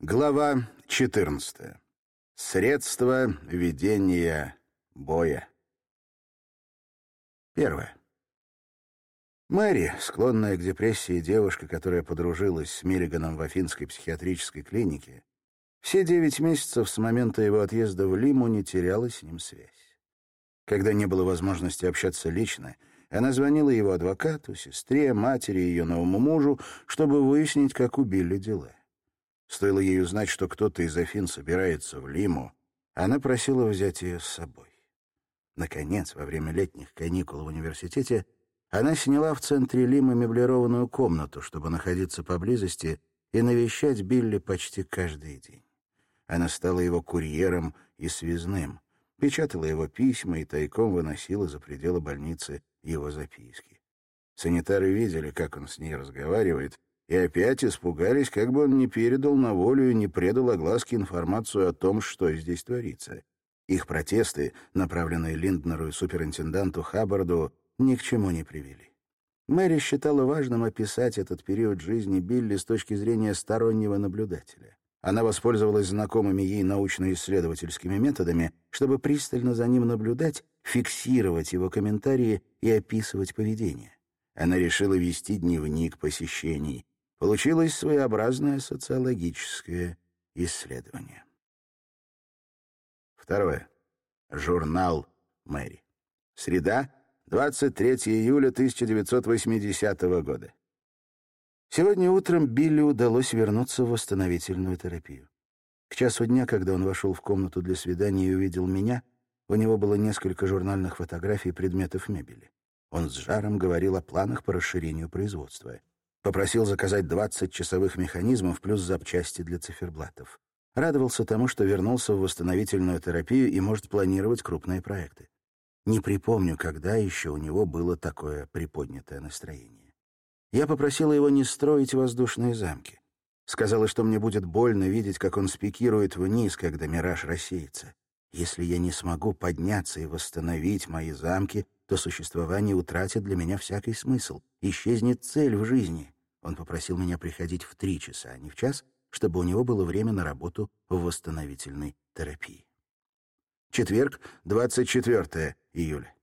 Глава 14. Средства ведения боя. Первое. Мэри, склонная к депрессии девушка, которая подружилась с Миллиганом в Афинской психиатрической клинике, все девять месяцев с момента его отъезда в Лиму не теряла с ним связь. Когда не было возможности общаться лично, она звонила его адвокату, сестре, матери и ее новому мужу, чтобы выяснить, как убили дела. Стоило ей узнать, что кто-то из Афин собирается в Лиму, она просила взять ее с собой. Наконец, во время летних каникул в университете, она сняла в центре Лимы меблированную комнату, чтобы находиться поблизости и навещать Билли почти каждый день. Она стала его курьером и связным, печатала его письма и тайком выносила за пределы больницы его записки. Санитары видели, как он с ней разговаривает, и опять испугались, как бы он не передал на волю и не предал огласке информацию о том, что здесь творится. Их протесты, направленные Линднеру и суперинтенданту Хаббарду, ни к чему не привели. Мэри считала важным описать этот период жизни Билли с точки зрения стороннего наблюдателя. Она воспользовалась знакомыми ей научно-исследовательскими методами, чтобы пристально за ним наблюдать, фиксировать его комментарии и описывать поведение. Она решила вести дневник посещений, Получилось своеобразное социологическое исследование. Второе. Журнал Мэри. Среда, 23 июля 1980 года. Сегодня утром Билли удалось вернуться в восстановительную терапию. К часу дня, когда он вошел в комнату для свидания и увидел меня, у него было несколько журнальных фотографий предметов мебели. Он с жаром говорил о планах по расширению производства. Попросил заказать 20 часовых механизмов плюс запчасти для циферблатов. Радовался тому, что вернулся в восстановительную терапию и может планировать крупные проекты. Не припомню, когда еще у него было такое приподнятое настроение. Я попросила его не строить воздушные замки. Сказала, что мне будет больно видеть, как он спикирует вниз, когда мираж рассеется. Если я не смогу подняться и восстановить мои замки, то существование утратит для меня всякий смысл. Исчезнет цель в жизни. Он попросил меня приходить в три часа, а не в час, чтобы у него было время на работу в восстановительной терапии. Четверг, 24 июля.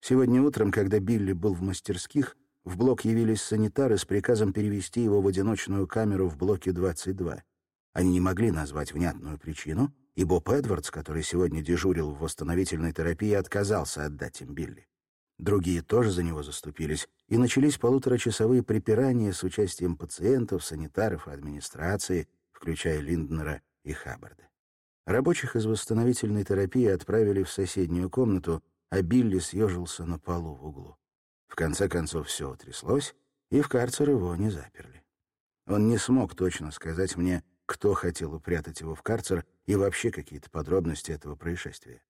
Сегодня утром, когда Билли был в мастерских, в блок явились санитары с приказом перевести его в одиночную камеру в блоке 22. Они не могли назвать внятную причину, и Боб Эдвардс, который сегодня дежурил в восстановительной терапии, отказался отдать им Билли. Другие тоже за него заступились, и начались полуторачасовые припирания с участием пациентов, санитаров и администрации, включая Линднера и Хаббарда. Рабочих из восстановительной терапии отправили в соседнюю комнату, а Билли съежился на полу в углу. В конце концов все утряслось, и в карцер его не заперли. Он не смог точно сказать мне, кто хотел упрятать его в карцер и вообще какие-то подробности этого происшествия.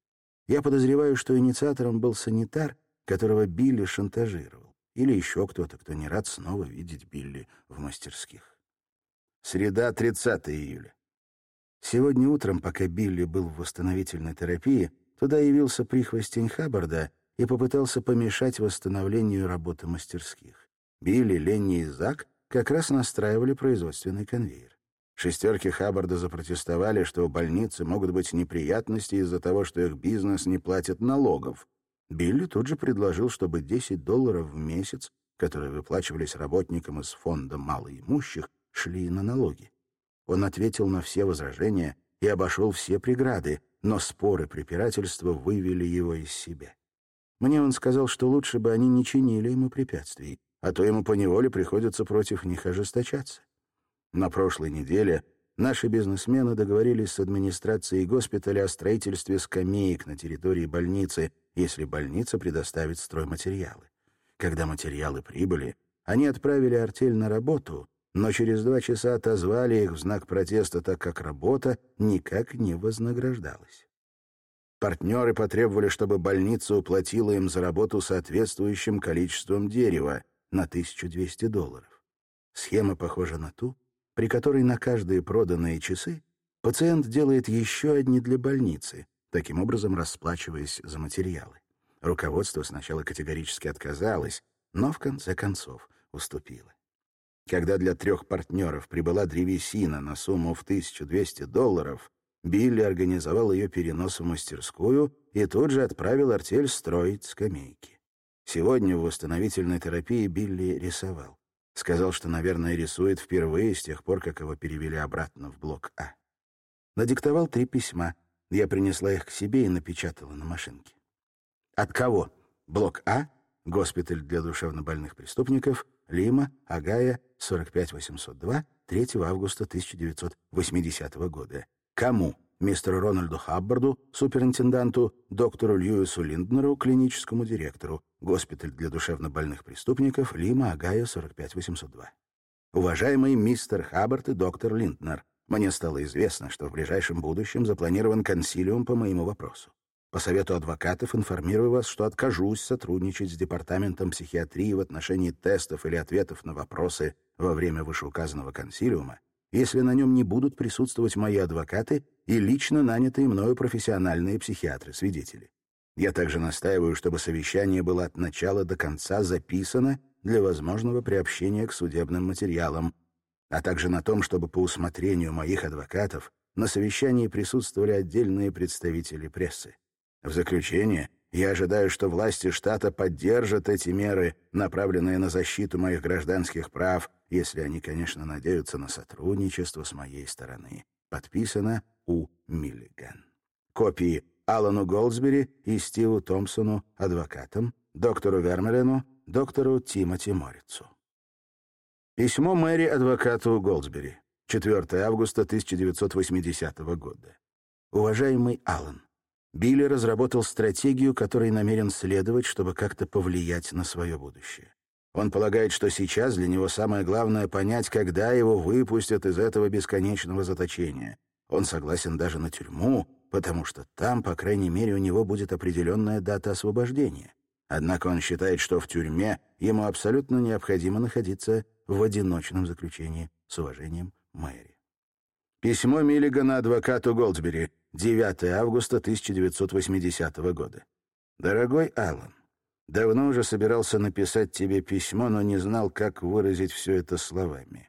Я подозреваю, что инициатором был санитар, которого Билли шантажировал, или еще кто-то, кто не рад снова видеть Билли в мастерских. Среда, 30 июля. Сегодня утром, пока Билли был в восстановительной терапии, туда явился прихвостень Хаббарда и попытался помешать восстановлению работы мастерских. Билли, Ленни и Зак как раз настраивали производственный конвейер. Шестерки Хаббарда запротестовали, что в больнице могут быть неприятности из-за того, что их бизнес не платит налогов. Билли тут же предложил, чтобы 10 долларов в месяц, которые выплачивались работникам из фонда малоимущих, шли на налоги. Он ответил на все возражения и обошел все преграды, но споры препирательства вывели его из себя. Мне он сказал, что лучше бы они не чинили ему препятствий, а то ему поневоле приходится против них ожесточаться. На прошлой неделе наши бизнесмены договорились с администрацией госпиталя о строительстве скамеек на территории больницы, если больница предоставит стройматериалы. Когда материалы прибыли, они отправили артель на работу, но через два часа отозвали их в знак протеста, так как работа никак не вознаграждалась. Партнеры потребовали, чтобы больница уплатила им за работу соответствующим количеством дерева на 1200 долларов. Схема похожа на ту, при которой на каждые проданные часы пациент делает еще одни для больницы, таким образом расплачиваясь за материалы. Руководство сначала категорически отказалось, но в конце концов уступило. Когда для трех партнеров прибыла древесина на сумму в 1200 долларов, Билли организовал ее перенос в мастерскую и тут же отправил артель строить скамейки. Сегодня в восстановительной терапии Билли рисовал. Сказал, что, наверное, рисует впервые с тех пор, как его перевели обратно в блок А. Надиктовал три письма. Я принесла их к себе и напечатала на машинке. От кого? Блок А, госпиталь для душевнобольных преступников, Лима, Агая, 45802, 3 августа 1980 года. Кому? Мистеру Рональду Хаббарду, суперинтенданту, доктору Льюису Линднеру, клиническому директору, госпиталь для душевнобольных преступников, Лима, Агая, 45802. Уважаемый мистер Хаббард и доктор Линднер, мне стало известно, что в ближайшем будущем запланирован консилиум по моему вопросу. По совету адвокатов информирую вас, что откажусь сотрудничать с Департаментом психиатрии в отношении тестов или ответов на вопросы во время вышеуказанного консилиума, если на нем не будут присутствовать мои адвокаты и лично нанятые мною профессиональные психиатры-свидетели. Я также настаиваю, чтобы совещание было от начала до конца записано для возможного приобщения к судебным материалам, а также на том, чтобы по усмотрению моих адвокатов на совещании присутствовали отдельные представители прессы. В заключение, я ожидаю, что власти штата поддержат эти меры, направленные на защиту моих гражданских прав, если они, конечно, надеются на сотрудничество с моей стороны. Подписано У. Миллиган. Копии Алану Голдсбери и Стиву Томпсону, адвокатам, доктору Вермелену, доктору Тимоти Морицу. Письмо Мэри адвокату Голдсбери. 4 августа 1980 года. Уважаемый Аллан, Билли разработал стратегию, которой намерен следовать, чтобы как-то повлиять на свое будущее. Он полагает, что сейчас для него самое главное — понять, когда его выпустят из этого бесконечного заточения. Он согласен даже на тюрьму, потому что там, по крайней мере, у него будет определенная дата освобождения. Однако он считает, что в тюрьме ему абсолютно необходимо находиться в одиночном заключении. С уважением, Мэри. Письмо Миллигана адвокату Голдсбери. 9 августа 1980 года. «Дорогой Аллан, давно уже собирался написать тебе письмо, но не знал, как выразить все это словами.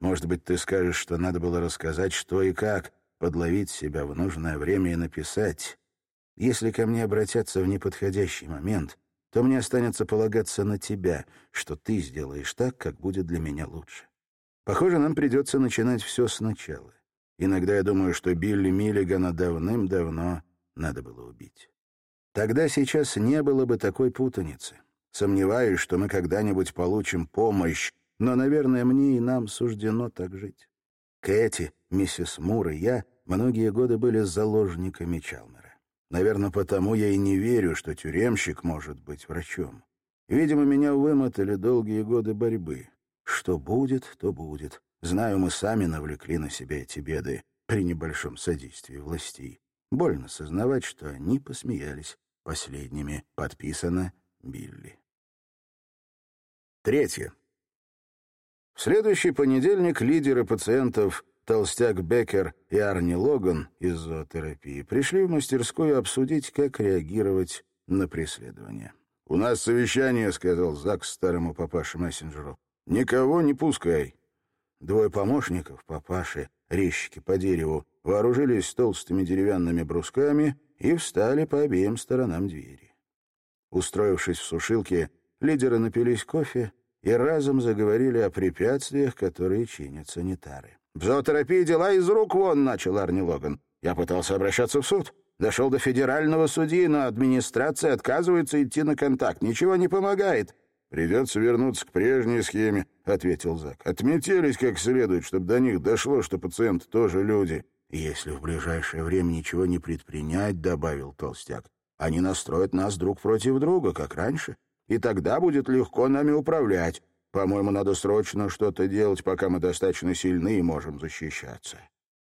Может быть, ты скажешь, что надо было рассказать, что и как, подловить себя в нужное время и написать. Если ко мне обратятся в неподходящий момент, то мне останется полагаться на тебя, что ты сделаешь так, как будет для меня лучше. Похоже, нам придется начинать все сначала. Иногда я думаю, что Билли Миллигана давным-давно надо было убить. Тогда сейчас не было бы такой путаницы. Сомневаюсь, что мы когда-нибудь получим помощь, но, наверное, мне и нам суждено так жить. Кэти, миссис Мур и я многие годы были заложниками Чалмера. Наверное, потому я и не верю, что тюремщик может быть врачом. Видимо, меня вымотали долгие годы борьбы. Что будет, то будет. Знаю, мы сами навлекли на себя эти беды при небольшом содействии властей. Больно сознавать, что они посмеялись последними. Подписано Билли. Третье. В следующий понедельник лидеры пациентов Толстяк Беккер и Арни Логан из зоотерапии пришли в мастерскую обсудить, как реагировать на преследование. «У нас совещание», — сказал Зак старому папаше-мессенджеру. «Никого не пускай. Двое помощников, папаши, резчики по дереву, вооружились толстыми деревянными брусками и встали по обеим сторонам двери. Устроившись в сушилке, лидеры напились кофе и разом заговорили о препятствиях, которые чинят санитары. «В зоотерапии дела из рук вон», — начал Арни Логан. «Я пытался обращаться в суд. Дошел до федерального судьи, но администрация отказывается идти на контакт. Ничего не помогает. «Придется вернуться к прежней схеме», — ответил Зак. «Отметились как следует, чтобы до них дошло, что пациенты тоже люди». «Если в ближайшее время ничего не предпринять», — добавил Толстяк, «они настроят нас друг против друга, как раньше, и тогда будет легко нами управлять. По-моему, надо срочно что-то делать, пока мы достаточно сильны и можем защищаться».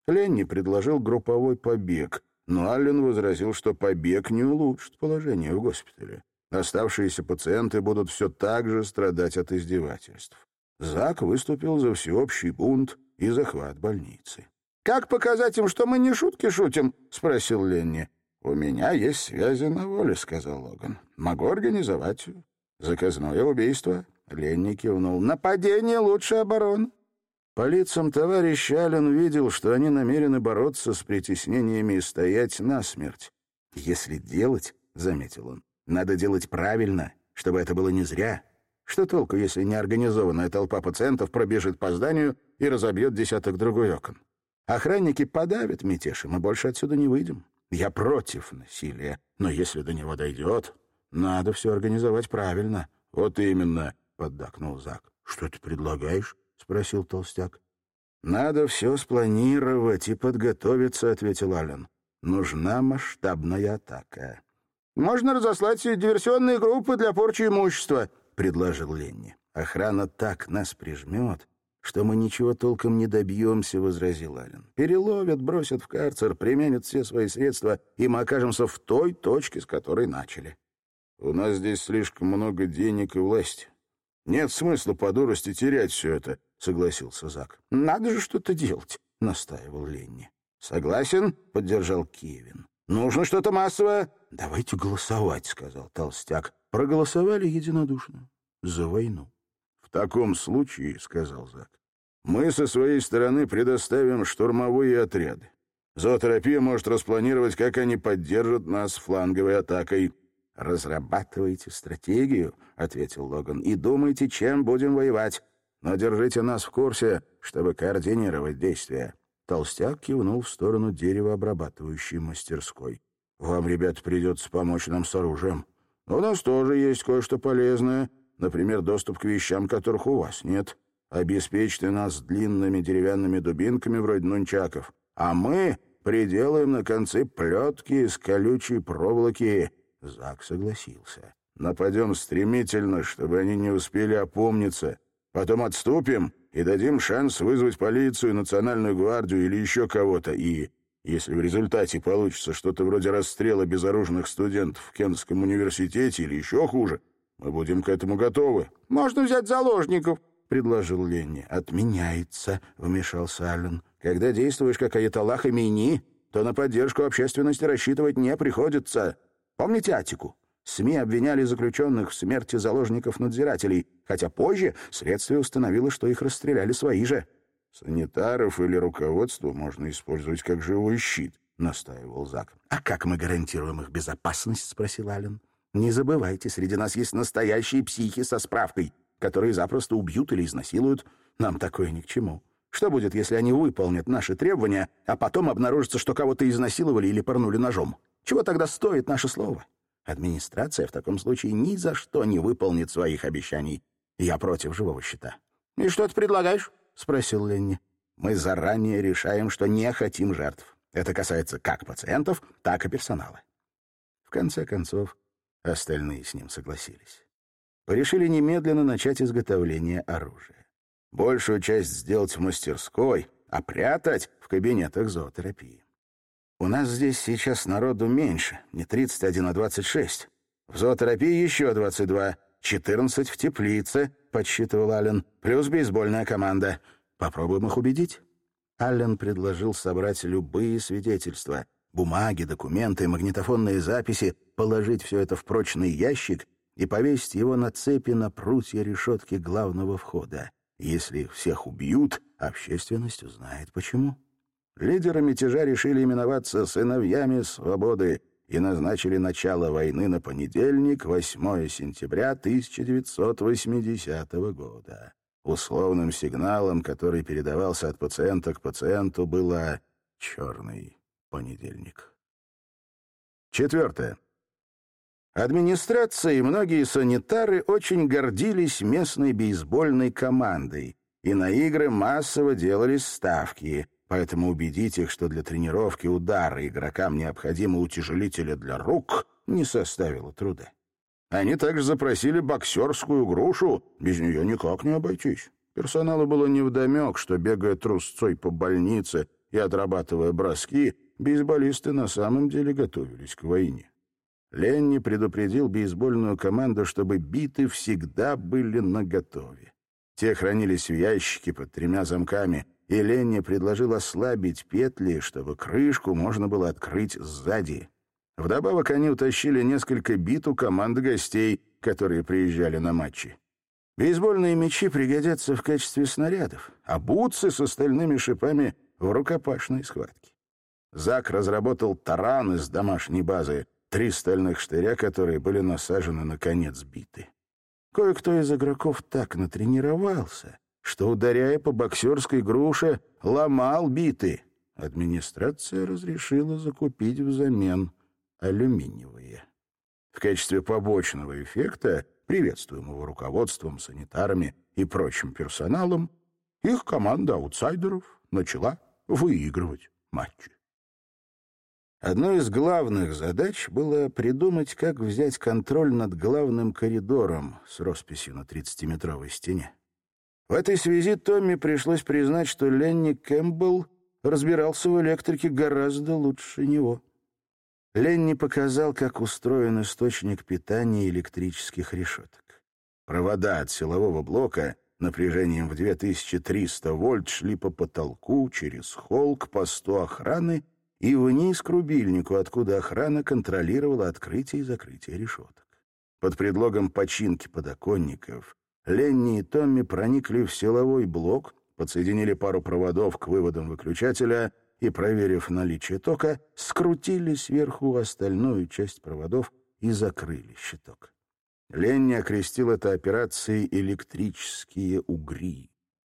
Ленни предложил групповой побег, но Аллен возразил, что побег не улучшит положение в госпитале. Оставшиеся пациенты будут все так же страдать от издевательств. Зак выступил за всеобщий бунт и захват больницы. «Как показать им, что мы не шутки шутим?» — спросил Ленни. «У меня есть связи на воле», — сказал Логан. «Могу организовать заказное убийство». Ленни кивнул. «Нападение лучше обороны». По лицам товарища Аллен видел, что они намерены бороться с притеснениями и стоять насмерть. «Если делать, — заметил он, — надо делать правильно, чтобы это было не зря. Что толку, если неорганизованная толпа пациентов пробежит по зданию и разобьет десяток другой окон? Охранники подавят мятеж, и мы больше отсюда не выйдем. Я против насилия, но если до него дойдет, надо все организовать правильно». «Вот именно», — поддакнул Зак. «Что ты предлагаешь?» — спросил толстяк. «Надо все спланировать и подготовиться», — ответил Аллен. «Нужна масштабная атака». «Можно разослать диверсионные группы для порчи имущества», — предложил Ленни. «Охрана так нас прижмет, что мы ничего толком не добьемся», — возразил Аллен. «Переловят, бросят в карцер, применят все свои средства, и мы окажемся в той точке, с которой начали». «У нас здесь слишком много денег и власти. Нет смысла по дурости терять все это», — согласился Зак. «Надо же что-то делать», — настаивал Ленни. «Согласен», — поддержал Кевин. «Нужно что-то массовое». «Давайте голосовать», — сказал Толстяк. Проголосовали единодушно. За войну. «В таком случае», — сказал Зак, — «мы со своей стороны предоставим штурмовые отряды. Зоотерапия может распланировать, как они поддержат нас фланговой атакой». «Разрабатывайте стратегию», — ответил Логан, — «и думайте, чем будем воевать. Но держите нас в курсе, чтобы координировать действия». Толстяк кивнул в сторону деревообрабатывающей мастерской. «Вам, ребят, придется помочь нам с оружием. У нас тоже есть кое-что полезное, например, доступ к вещам, которых у вас нет. Обеспечьте нас длинными деревянными дубинками вроде нунчаков, а мы приделаем на концы плетки из колючей проволоки Зак согласился. «Нападем стремительно, чтобы они не успели опомниться. Потом отступим и дадим шанс вызвать полицию, национальную гвардию или еще кого-то. И если в результате получится что-то вроде расстрела безоружных студентов в Кентском университете или еще хуже, мы будем к этому готовы». «Можно взять заложников», — предложил Ленни. «Отменяется», — вмешался Аллен. «Когда действуешь как Аятоллах Мини, то на поддержку общественности рассчитывать не приходится». Помните Атику? СМИ обвиняли заключенных в смерти заложников-надзирателей, хотя позже следствие установило, что их расстреляли свои же. «Санитаров или руководство можно использовать как живой щит», — настаивал Зак. «А как мы гарантируем их безопасность?» — спросил Аллен. «Не забывайте, среди нас есть настоящие психи со справкой, которые запросто убьют или изнасилуют. Нам такое ни к чему. Что будет, если они выполнят наши требования, а потом обнаружится, что кого-то изнасиловали или порнули ножом?» Чего тогда стоит наше слово? Администрация в таком случае ни за что не выполнит своих обещаний. Я против живого счета. — И что ты предлагаешь? — спросил Ленни. — Мы заранее решаем, что не хотим жертв. Это касается как пациентов, так и персонала. В конце концов, остальные с ним согласились. Порешили немедленно начать изготовление оружия. Большую часть сделать в мастерской, а прятать в кабинетах зоотерапии. У нас здесь сейчас народу меньше, не 31, а 26. В зоотерапии еще 22, 14 в теплице, подсчитывал Аллен, плюс бейсбольная команда. Попробуем их убедить. Аллен предложил собрать любые свидетельства, бумаги, документы, магнитофонные записи, положить все это в прочный ящик и повесить его на цепи на прутья решетки главного входа. Если их всех убьют, общественность узнает почему. Лидеры мятежа решили именоваться «сыновьями свободы» и назначили начало войны на понедельник, 8 сентября 1980 года. Условным сигналом, который передавался от пациента к пациенту, было «черный понедельник». Четвертое. Администрация и многие санитары очень гордились местной бейсбольной командой, и на игры массово делались ставки — Поэтому убедить их, что для тренировки удара игрокам необходимы утяжелители для рук, не составило труда. Они также запросили боксерскую грушу, без нее никак не обойтись. Персоналу было невдомек, что, бегая трусцой по больнице и отрабатывая броски, бейсболисты на самом деле готовились к войне. Ленни предупредил бейсбольную команду, чтобы биты всегда были наготове. Те хранились в ящике под тремя замками, и Ленни предложил ослабить петли, чтобы крышку можно было открыть сзади. Вдобавок они утащили несколько бит у команды гостей, которые приезжали на матчи. Бейсбольные мячи пригодятся в качестве снарядов, а бутсы с остальными шипами в рукопашной схватке. Зак разработал таран из домашней базы, три стальных штыря, которые были насажены на конец биты. Кое-кто из игроков так натренировался, что, ударяя по боксерской груше, ломал биты. Администрация разрешила закупить взамен алюминиевые. В качестве побочного эффекта, приветствуемого руководством, санитарами и прочим персоналом, их команда аутсайдеров начала выигрывать матчи. Одной из главных задач было придумать, как взять контроль над главным коридором с росписью на 30-метровой стене. В этой связи Томми пришлось признать, что Ленни Кэмпбелл разбирался в электрике гораздо лучше него. Ленни показал, как устроен источник питания электрических решеток. Провода от силового блока напряжением в 2300 вольт шли по потолку через холл к посту охраны и вниз к рубильнику, откуда охрана контролировала открытие и закрытие решеток. Под предлогом починки подоконников Ленни и Томми проникли в силовой блок, подсоединили пару проводов к выводам выключателя и, проверив наличие тока, скрутили сверху остальную часть проводов и закрыли щиток. Ленни окрестил это операцией «электрические угри».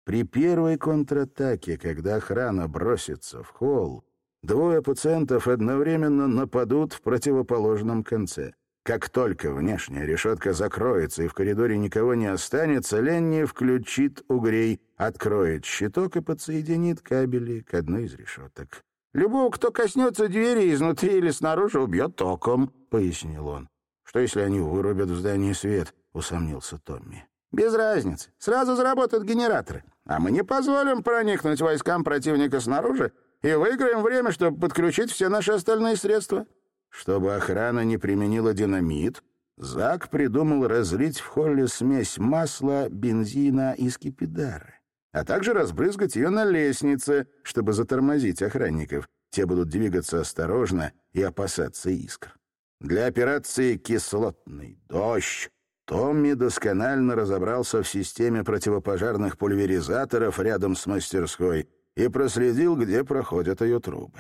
При первой контратаке, когда охрана бросится в холл, двое пациентов одновременно нападут в противоположном конце — как только внешняя решетка закроется и в коридоре никого не останется, Ленни включит угрей, откроет щиток и подсоединит кабели к одной из решеток. «Любого, кто коснется двери изнутри или снаружи, убьет током», — пояснил он. «Что, если они вырубят в здании свет?» — усомнился Томми. «Без разницы. Сразу заработают генераторы. А мы не позволим проникнуть войскам противника снаружи и выиграем время, чтобы подключить все наши остальные средства». Чтобы охрана не применила динамит, Зак придумал разлить в холле смесь масла, бензина и скипидара, а также разбрызгать ее на лестнице, чтобы затормозить охранников. Те будут двигаться осторожно и опасаться искр. Для операции «Кислотный дождь» Томми досконально разобрался в системе противопожарных пульверизаторов рядом с мастерской и проследил, где проходят ее трубы.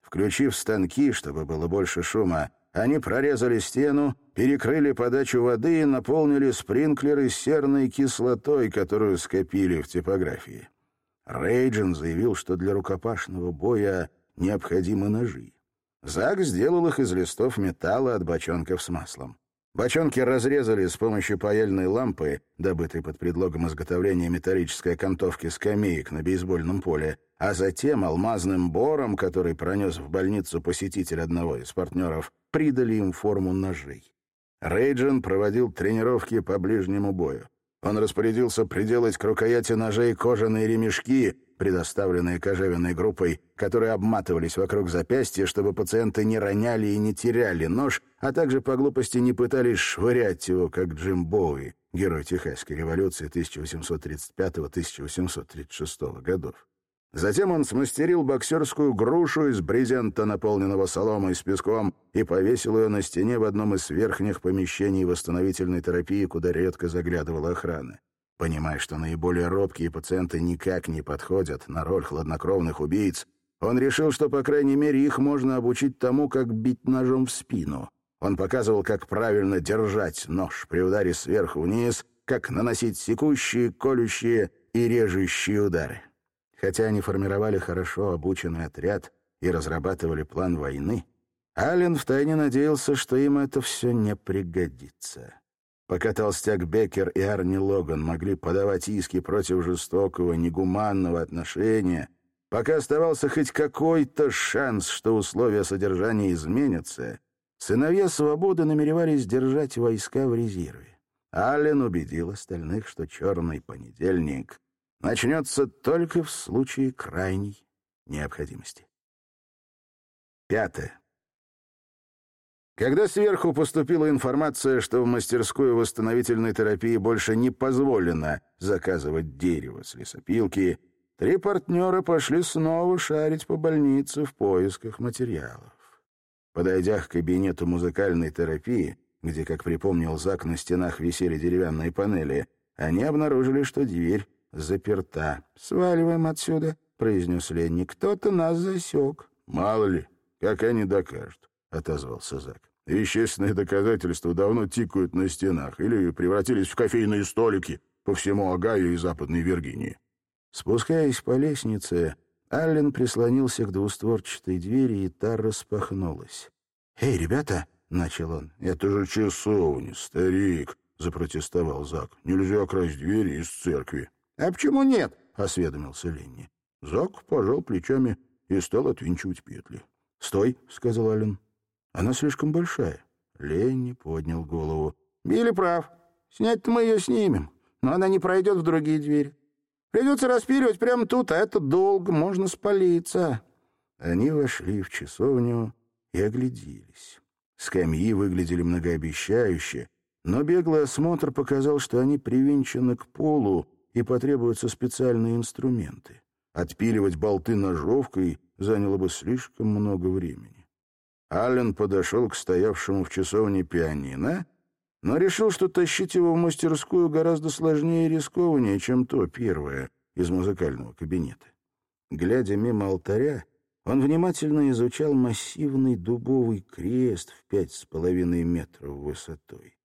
Включив станки, чтобы было больше шума, они прорезали стену, перекрыли подачу воды и наполнили спринклеры серной кислотой, которую скопили в типографии. Рейджин заявил, что для рукопашного боя необходимы ножи. Зак сделал их из листов металла от бочонков с маслом. Бочонки разрезали с помощью паяльной лампы, добытой под предлогом изготовления металлической окантовки скамеек на бейсбольном поле, а затем алмазным бором, который пронес в больницу посетитель одного из партнеров, придали им форму ножей. Рейджин проводил тренировки по ближнему бою. Он распорядился приделать к рукояти ножей кожаные ремешки, предоставленные кожевенной группой, которые обматывались вокруг запястья, чтобы пациенты не роняли и не теряли нож, а также по глупости не пытались швырять его, как Джим Боуи, герой Техасской революции 1835-1836 годов. Затем он смастерил боксерскую грушу из брезента, наполненного соломой с песком, и повесил ее на стене в одном из верхних помещений восстановительной терапии, куда редко заглядывала охрана. Понимая, что наиболее робкие пациенты никак не подходят на роль хладнокровных убийц, он решил, что, по крайней мере, их можно обучить тому, как бить ножом в спину. Он показывал, как правильно держать нож при ударе сверху вниз, как наносить секущие, колющие и режущие удары. Хотя они формировали хорошо обученный отряд и разрабатывали план войны, Аллен втайне надеялся, что им это все не пригодится. Пока толстяк Беккер и Арни Логан могли подавать иски против жестокого, негуманного отношения, пока оставался хоть какой-то шанс, что условия содержания изменятся, сыновья свободы намеревались держать войска в резерве. Аллен убедил остальных, что «Черный понедельник» начнется только в случае крайней необходимости. Пятое. Когда сверху поступила информация, что в мастерскую восстановительной терапии больше не позволено заказывать дерево с лесопилки, три партнера пошли снова шарить по больнице в поисках материалов. Подойдя к кабинету музыкальной терапии, где, как припомнил Зак, на стенах висели деревянные панели, они обнаружили, что дверь заперта. «Сваливаем отсюда», — произнес Ленни. «Кто-то нас засек». «Мало ли, как они докажут», — отозвался Зак. «Вещественные доказательства давно тикают на стенах или превратились в кофейные столики по всему Огайо и Западной Виргинии». Спускаясь по лестнице, Аллен прислонился к двустворчатой двери, и та распахнулась. «Эй, ребята!» — начал он. «Это же часовня, старик!» — запротестовал Зак. «Нельзя красть двери из церкви». «А почему нет?» — осведомился Ленни. Зак пожал плечами и стал отвинчивать петли. «Стой!» — сказал Аллен. «Она слишком большая». Ленни поднял голову. «Билли прав. Снять-то мы ее снимем, но она не пройдет в другие двери. Придется распиливать прямо тут, а это долго, можно спалиться». Они вошли в часовню и огляделись. Скамьи выглядели многообещающе, но беглый осмотр показал, что они привинчены к полу и потребуются специальные инструменты. Отпиливать болты ножовкой заняло бы слишком много времени. Аллен подошел к стоявшему в часовне пианино — но решил, что тащить его в мастерскую гораздо сложнее и рискованнее, чем то первое из музыкального кабинета. Глядя мимо алтаря, он внимательно изучал массивный дубовый крест в пять с половиной метров высотой.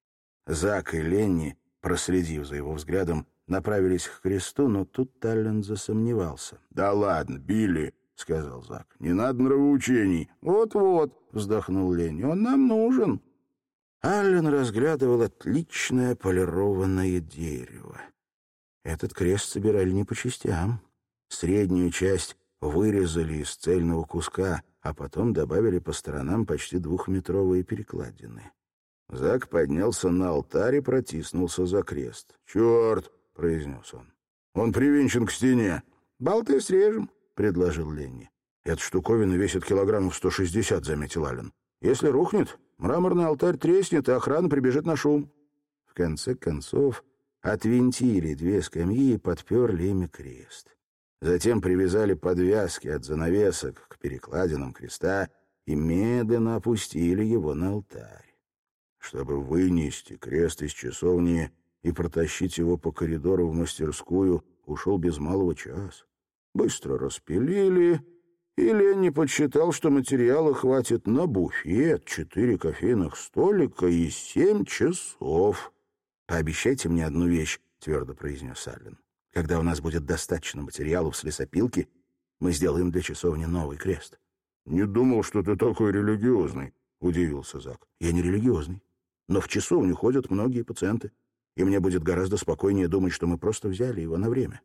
Зак и Ленни, проследив за его взглядом, направились к кресту, но тут Таллен засомневался. «Да ладно, Билли!» — сказал Зак. «Не надо нравоучений». «Вот-вот», — вздохнул Ленни, — «он нам нужен». Аллен разглядывал отличное полированное дерево. Этот крест собирали не по частям. Среднюю часть вырезали из цельного куска, а потом добавили по сторонам почти двухметровые перекладины. Зак поднялся на алтарь и протиснулся за крест. «Черт!» — произнес он. «Он привинчен к стене». «Болты срежем», — предложил Ленни. «Эта штуковина весит килограммов сто шестьдесят», — заметил Аллен. «Если рухнет, Мраморный алтарь треснет, и охрана прибежит на шум. В конце концов, отвинтили две скамьи и подперли ими крест. Затем привязали подвязки от занавесок к перекладинам креста и медленно опустили его на алтарь. Чтобы вынести крест из часовни и протащить его по коридору в мастерскую, ушел без малого час. Быстро распилили и Ленни подсчитал, что материала хватит на буфет, четыре кофейных столика и семь часов. «Пообещайте мне одну вещь», — твердо произнес Аллен. «Когда у нас будет достаточно материалов с лесопилки, мы сделаем для часовни новый крест». «Не думал, что ты такой религиозный», — удивился Зак. «Я не религиозный, но в часовню ходят многие пациенты, и мне будет гораздо спокойнее думать, что мы просто взяли его на время».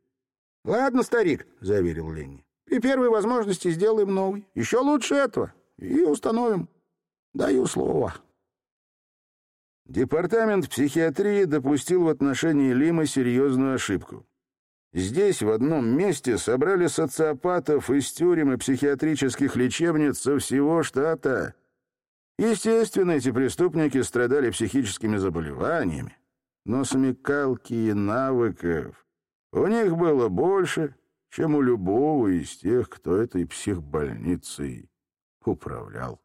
«Ладно, старик», — заверил Ленни. При первой возможности сделаем новый. Еще лучше этого. И установим. Даю слово. Департамент психиатрии допустил в отношении Лима серьезную ошибку. Здесь в одном месте собрали социопатов из тюрем и психиатрических лечебниц со всего штата. Естественно, эти преступники страдали психическими заболеваниями, но смекалки и навыков у них было больше, чем у любого из тех, кто этой психбольницей управлял.